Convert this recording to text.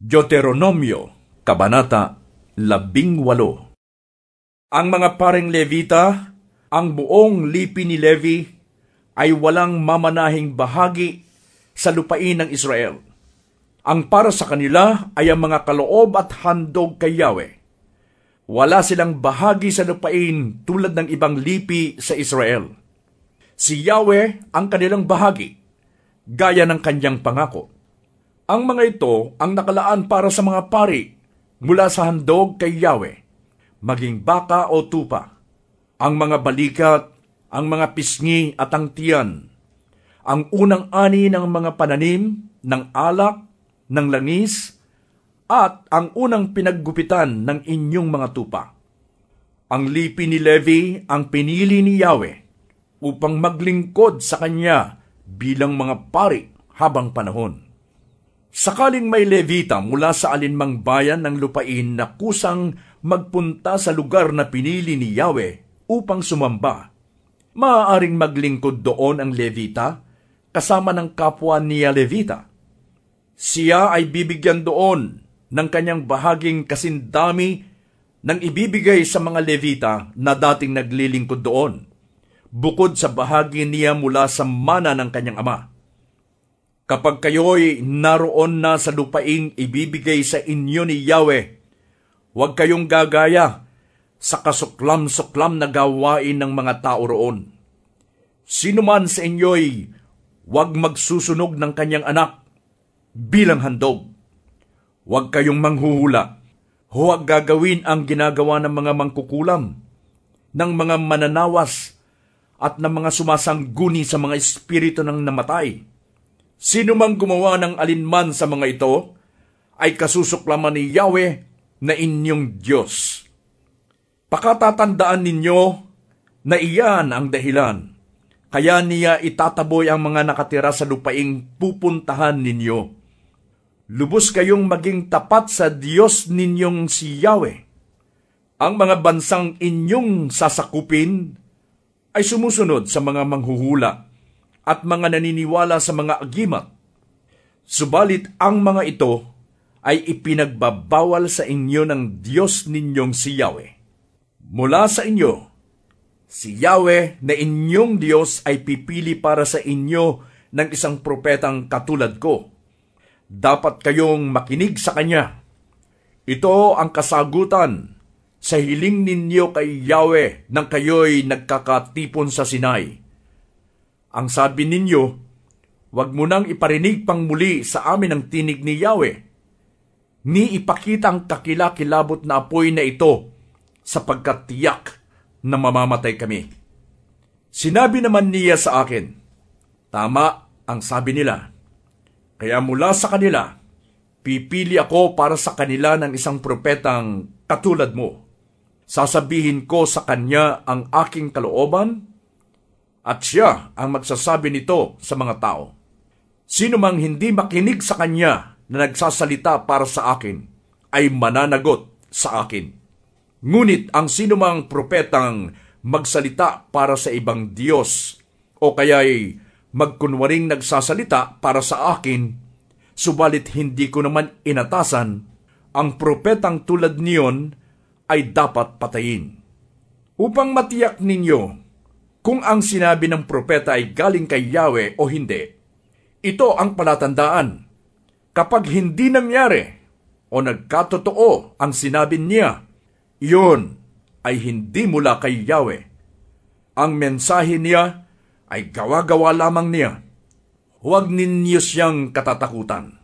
Deuteronomio, Kabanata 18 Ang mga paring Levita, ang buong lipi ni Levi, ay walang mamanahing bahagi sa lupain ng Israel. Ang para sa kanila ay ang mga kaloob at handog kay Yahweh. Wala silang bahagi sa lupain tulad ng ibang lipi sa Israel. Si Yahweh ang kanilang bahagi, gaya ng kanyang pangako. Ang mga ito ang nakalaan para sa mga pari mula sa handog kay Yahweh, maging baka o tupa, ang mga balikat, ang mga pisngi at ang tiyan, ang unang ani ng mga pananim, ng alak, ng langis, at ang unang pinaggupitan ng inyong mga tupa. Ang lipi ni Levi ang pinili ni Yahweh upang maglingkod sa kanya bilang mga pari habang panahon. Sakaling may levita mula sa alinmang bayan ng lupain na kusang magpunta sa lugar na pinili ni Yahweh upang sumamba, maaaring maglingkod doon ang levita kasama ng kapwa niya levita. Siya ay bibigyan doon ng kanyang bahaging kasindami ng ibibigay sa mga levita na dating naglilingkod doon, bukod sa bahagi niya mula sa mana ng kanyang ama. Kapag kayo'y naroon na sa lupaing ibibigay sa inyo ni Yahweh, huwag kayong gagaya sa kasuklam-suklam na gawain ng mga tao roon. Sino man sa inyo'y huwag magsusunog ng kanyang anak bilang handog. Huwag kayong manghuhula. Huwag gagawin ang ginagawa ng mga mangkukulam, ng mga mananawas, at ng mga sumasangguni sa mga espiritu ng namatay Sino mang gumawa ng alinman sa mga ito, ay kasusuklaman ni Yahweh na inyong Diyos. Pakatatandaan ninyo na iyan ang dahilan, kaya niya itataboy ang mga nakatira sa lupaing pupuntahan ninyo. Lubos kayong maging tapat sa Diyos ninyong si Yahweh. Ang mga bansang inyong sasakupin ay sumusunod sa mga manghuhula at mga naniniwala sa mga agimat. Subalit ang mga ito ay ipinagbabawal sa inyo ng Diyos ninyong si Yahweh. Mula sa inyo, si Yahweh na inyong Diyos ay pipili para sa inyo ng isang propetang katulad ko. Dapat kayong makinig sa Kanya. Ito ang kasagutan sa hiling ninyo kay Yahweh nang kayo'y nagkakatipon sa Sinai ang sabi ninyo, Huwag mo nang iparinig pang muli sa amin ang tinig ni Yahweh. Ni ipakita ang kakilakilabot na apoy na ito sapagkat tiyak na mamamatay kami. Sinabi naman niya sa akin, Tama ang sabi nila. Kaya mula sa kanila, pipili ako para sa kanila ng isang propetang katulad mo. Sasabihin ko sa kanya ang aking kalooban at siya ang magsasabi nito sa mga tao. Sino mang hindi makinig sa kanya na nagsasalita para sa akin, ay mananagot sa akin. Ngunit ang sinumang propetang magsalita para sa ibang Diyos o kaya'y magkunwaring nagsasalita para sa akin, subalit hindi ko naman inatasan, ang propetang tulad niyon ay dapat patayin. Upang matiyak ninyo kung ang sinabi ng propeta ay galing kay Yahweh o hindi. Ito ang palatandaan. Kapag hindi nangyari o nagkatotoo ang sinabi niya, iyon ay hindi mula kay Yahweh. Ang mensahe niya ay gawa-gawa lamang niya. Huwag ninyo siyang katatakutan.